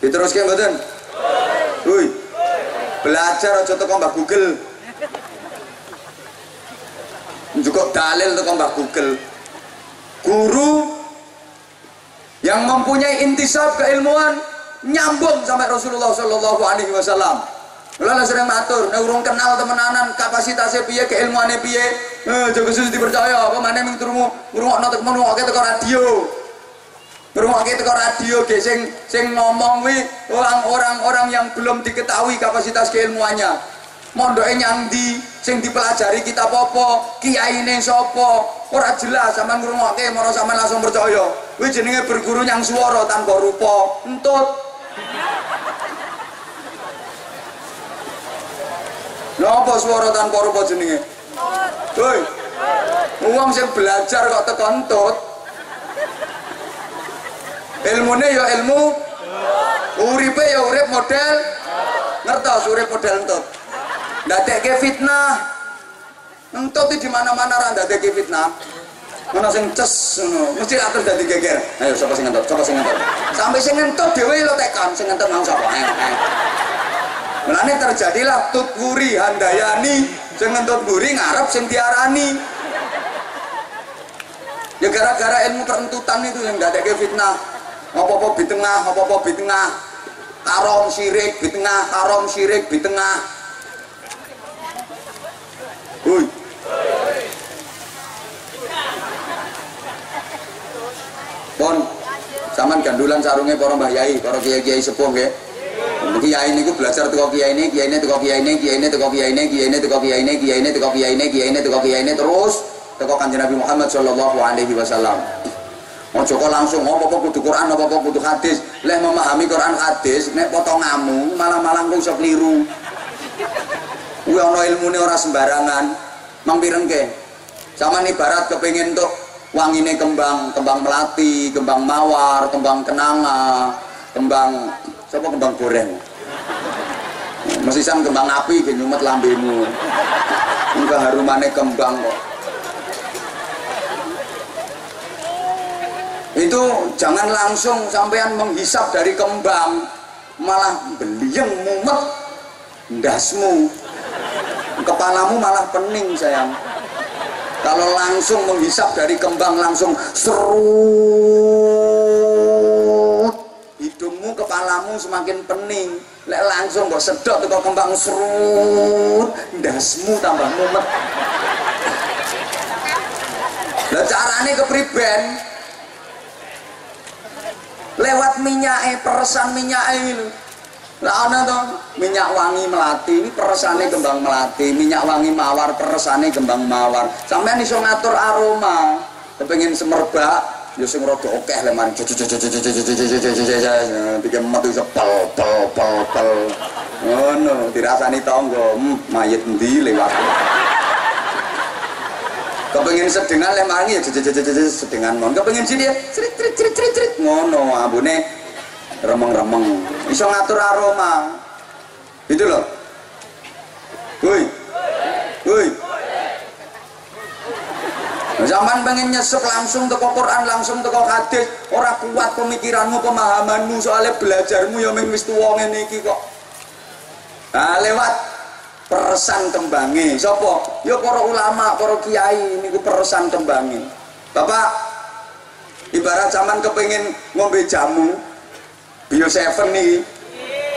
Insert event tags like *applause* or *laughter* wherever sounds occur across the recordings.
Diteruske mboten? Woi. Belajar aja teko Google. Cukup dalil teko Mbah Google. Guru yang mempunyai intisab keilmuan nyambung sampai Rasulullah Shallallahu Alaihi Wasallam. Lalu sering matur, urung kenal temenanan kapasitasnya piye, keilmuannya piye, eh jaga susu dipercaya, apa turunmu, ngurungokno teko ngurungokke teko radio. Ngurungokke teko radio ge sing sing ngomong wi orang-orang orang yang belum diketahui kapasitas keilmuannya. Mondoke nyang ndi, sing dipelajari kita apa, kiyaine sapa, ora jelas sampean ngrungokke mara sampean langsung percaya. Kuwi jenenge berguru yang swara tanpa rupa. Entut. Napa swara tanpa rupa jenenge? Hoi. Wong sing belajar kok teko entut. Ilmune ya ilmu. Uripe ya urip model ngertos urip model entut. Ndadekke fitnah. Entut di mana-mana ra ndadekke fitnah. Mana sing ces mesti atur dadi geger. Ayo sapa sing ngentut? Sapa sing ngentut? Sampai sing ngentut dhewe lo tekan, sing ngentut mau sapa? Mulane terjadilah tutwuri handayani sing ngentut guri ngarep sing diarani. Ya gara-gara ilmu perentutan itu yang ndadekke fitnah. Apa-apa di tengah, apa-apa di tengah. Karom sirik di tengah, karom sirik di tengah. Hui. Pon, zaman gandulan sarungnya para mbah yai, para kiai-kiai sepuh. Kiai niku belajar teko kiai ini, kiai ini teko kiai ini, kiai ini teko kiai ini, kiai ini teko kiai ini, kiai ini teko kiai ini, kiai ini teko kiai ini terus teko kanjeng Nabi Muhammad sallallahu alaihi wasallam. Ojo kok langsung apa apa kudu Quran apa apa kudu hadis. Leh memahami Quran hadis nek potongamu malah-malah kok iso keliru. Kuwi ana ilmune ora sembarangan. Mang pirengke. Sama ibarat kepengin tuh wangine kembang, kembang melati, kembang mawar, kembang kenanga, kembang siapa kembang goreng. Mesisan kembang api ge nyumet lambemu. Enggak harumane kembang kok. Itu jangan langsung sampean menghisap dari kembang malah beliang mumet ndasmu. Kepalamu malah pening sayang. Kalau langsung menghisap dari kembang langsung serut hidungmu kepalamu semakin pening. Lek langsung kok sedot kok kembang serut ndasmu tambah mumet. Lah carane kepriben lewat minyak eh peresan minyak ini. Lah ana to? Minyak wangi melati. Ini peresane kembang melati. Minyak wangi mawar peresane kembang mawar. Sampean iso ngatur aroma. Kepengin semerbak ya sing rada akeh le mari. Bikin metu iso pel pel pel pel ngono dirasani tangga hmm, mayit endi lewat kepengen sedengan leh mangi ya sedengan mon. Kepengen sini ya cerit cerit cerit cerit cerit. Ngono ambune remeng remeng iso ngatur aroma. Itu loh woi. Woi. Zaman pengen nyesek langsung teko Quran langsung teko hadis. Ora kuat pemikiranmu pemahamanmu soalnya belajarmu ya ming wis tuwa kok. Nah lewat peresan tembange sapa ya para ulama para kiai niku peresan tembange Bapak ibarat zaman kepengin ngombe jamu bio seven nih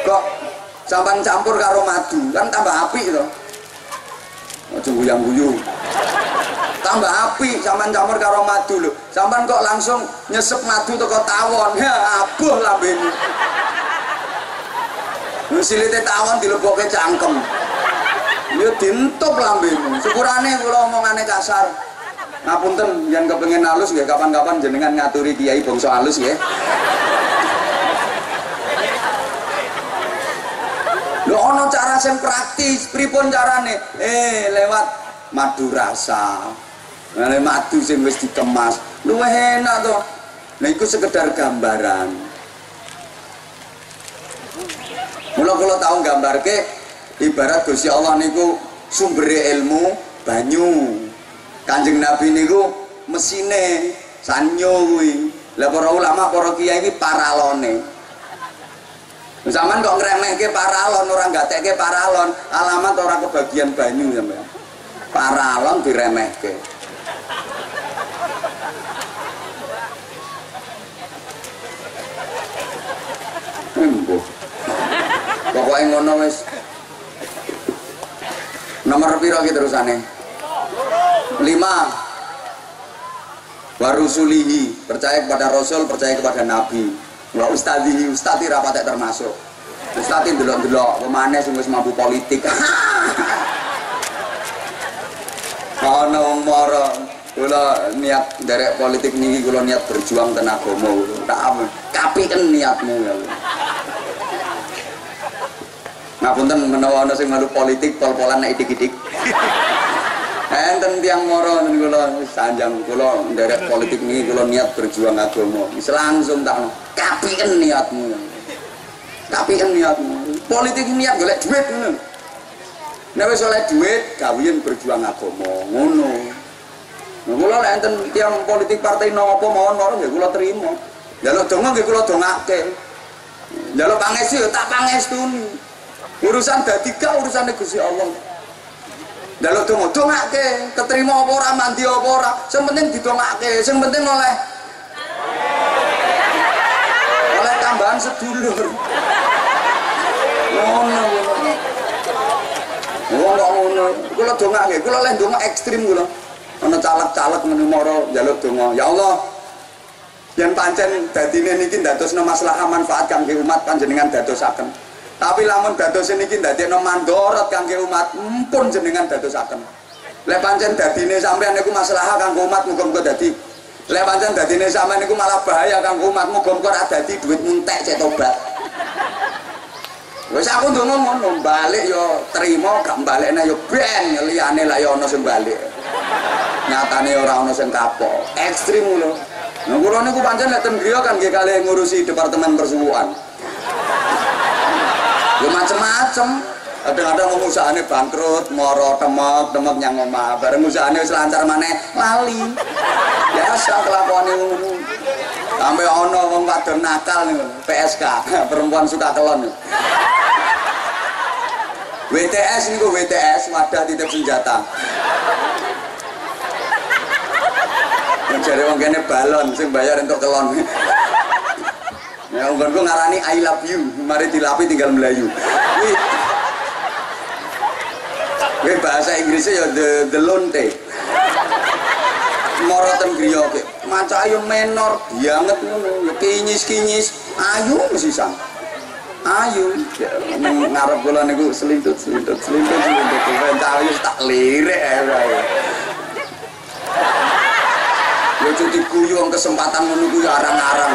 kok sampan campur karo madu? Kan tambah api itu aja guyang guyu tambah api sampan campur karo madu lho. Sampan kok langsung nyesep madu teko tawon? Ya abuh lambene. Silite tawon dilebokke cangkem ya dintup lambemu syukurane kalau omongannya kasar ngapunten yang kepengen halus ya kapan-kapan jenengan ngaturi kiai bangsa halus ya lo ono cara yang praktis. Pripun carane? Eh lewat madu rasa. Lewat madu sing wis dikemas. Lu enak tuh nah itu sekedar gambaran. Mula tahu gambar ke ibarat Gusti Allah niku sumber ilmu banyu kanjeng Nabi niku mesine sanyo kuwi lah para ulama para kiai iki paralone Zaman kok ngremehke paralon orang gatekke paralon, alamat orang kebagian banyu sampean. Paralon diremehke. Embuh. Pokoknya ngono wis. Nomor piro ki terusane? 5 warusulihi percaya kepada rasul percaya kepada nabi. Wa ustadi ustadi rapat termasuk. Ustadi delok-delok ke mana sing wis mampu politik. *laughs* Wong mara kula niat derek politik niki kula niat berjuang ten agama tak kapiken niatmu ya Ngapunten menawa ana sing politik pol-polan nek idik-idik *laughs* enten tiang moro kula sanjang kula nderek politik ini kula niat berjuang agama wis langsung tak kapiken niatmu kapiken niatmu politik niat golek duit ngono nek wis oleh duit gawian berjuang agama ngono kula lek enten tiang politik partai nopo mawon mawon nggih kula terima. Jaluk donga nggih kula dongake. Jaluk pangesti tak pangestuni. Urusan dadi ka urusan Gusti Allah. Jaluk donga dongake, keterima apa ora mandi apa ora, sing penting didongake, sing penting oleh oleh tambahan sedulur. Ngono. Wong kok ngono, kula dongake, kula leh donga ekstrim kula. Ana caleg-caleg ngene mara njaluk donga. Ya Allah, yang pancen dadine niki ndadosno masalah manfaat kangge umat panjenengan dadosaken. Tapi lamun dados niki ndadekno mandorot kangge umat, mumpun jenengan dadosaken. Lek pancen dadine sampean niku masalah kanggo umat muga-muga dadi. Lek pancen dadine sampean niku malah bahaya kanggo umat muga-muga ora duit muntek cek tobat. Wis aku ndonga ngono, balik yo trimo, gak balekne yo ben liyane lah yo ana sing balik. Nyatane ora ana sing kapok. Ekstrim ngono. Nah, kula niku pancen lek ten griya kan nggih kalih ngurusi departemen persuwuan. Ya macem-macem. Kadang-kadang ngomong usahanya bangkrut moro temek temek yang ngomah bareng usahanya wis lancar maneh lali. Biasa kelakuan ngono sampai ono wong wadon nakal PSK *laughs* perempuan suka kelon. WTS niku WTS wadah titip senjata. Jadi wong kene balon sing bayar untuk kelon Ya unggon ku ngarani I love you, mari dilapi tinggal Melayu. Wih bahasa Inggrisnya ya the the lonte. Moroten griya ke. Maca ayo menor banget ngono. Ya kinyis-kinyis, mesti sang. Ayu, ya, ngarep kula niku selintut selintut selintut selintut. Rencana wis tak lirik ae. Ya cuti guyu kesempatan menunggu arang-arang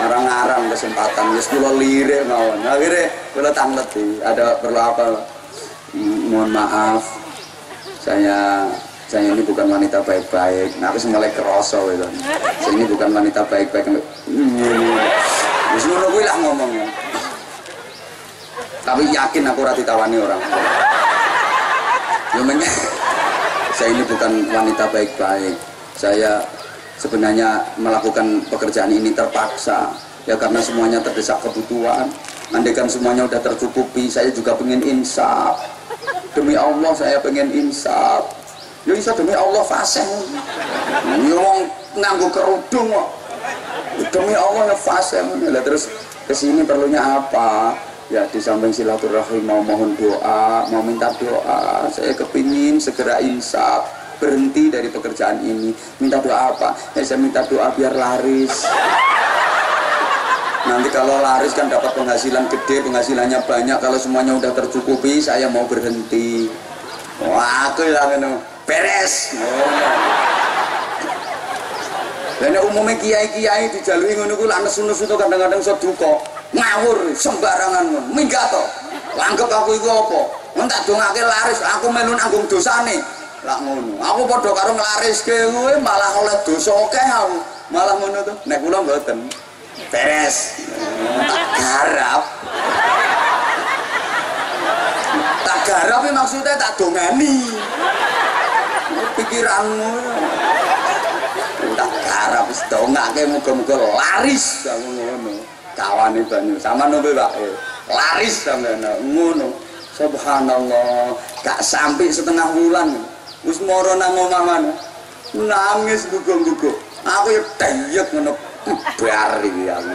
ngarang-ngarang kesempatan. Ya kula lirik mawon. Akhirnya kula tangleti ada perlu apa. Mohon maaf. Saya saya ini bukan wanita baik-baik. Nah aku mulai kerosok gitu. Saya ini bukan wanita baik-baik. Wis ngono kuwi lah ngomongnya tapi yakin aku rati tawani orang ya *laughs* saya ini bukan wanita baik-baik. Saya sebenarnya melakukan pekerjaan ini terpaksa. Ya karena semuanya terdesak kebutuhan. Andaikan semuanya udah tercukupi saya juga pengen insaf. Demi Allah saya pengen insaf. Ya bisa demi Allah fasih. Ngomong nganggu kerudung kok. Demi Allah ya fasih. Ya terus ke sini perlunya apa? Ya di samping silaturahim mau mohon doa mau minta doa. Saya kepingin segera insaf berhenti dari pekerjaan ini. Minta doa apa? Ya saya minta doa biar laris. Nanti kalau laris kan dapat penghasilan gede penghasilannya banyak. Kalau semuanya udah tercukupi saya mau berhenti. Wah aku lah beres! Dan umumnya kiai-kiai dijalui ngono ku lah nesu-nesu itu kadang-kadang seduka ngawur sembarangan minggato anggap aku itu apa? Entah dongake laris aku melu nanggung dosane lah ngono. Aku padha karo nglariske kuwi malah oleh dosa akeh aku. Malah ngono tuh nek kula mboten. Beres. Tak garap. Tak garap maksudnya tak dongani pikiranmu. Tak garap wis dongake muga-muga laris ngono. Kawan nih banyu. Sama nobe pak? Eh, laris sampe ngono. Subhanallah. Gak sampai setengah bulan wis moro nang omah mana nangis gugung-gugung aku ya teyek ngono bar iki aku.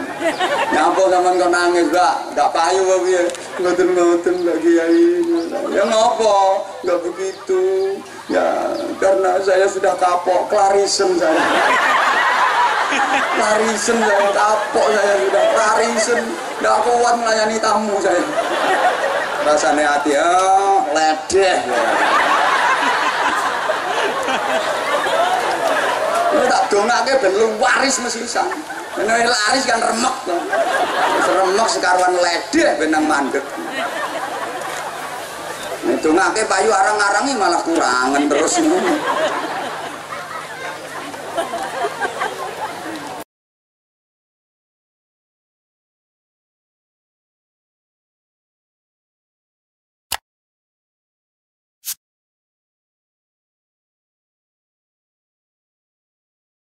Nyapa sampean kok nangis Mbak? Gak payu apa piye? Ngoten-ngoten Mbak Kiai. Ya ngopo? Enggak begitu. Ya karena saya sudah kapok klarisen saya. Klarisen saya kapok saya sudah klarisen nggak kuat melayani tamu saya. Rasanya hati ya ledeh. ya. Ini tak dongake ben waris mesisan ini laris kan remek remek sekaruan ledeh benang mandek. Ini dongake payu arang-arangi malah kurangan terus ini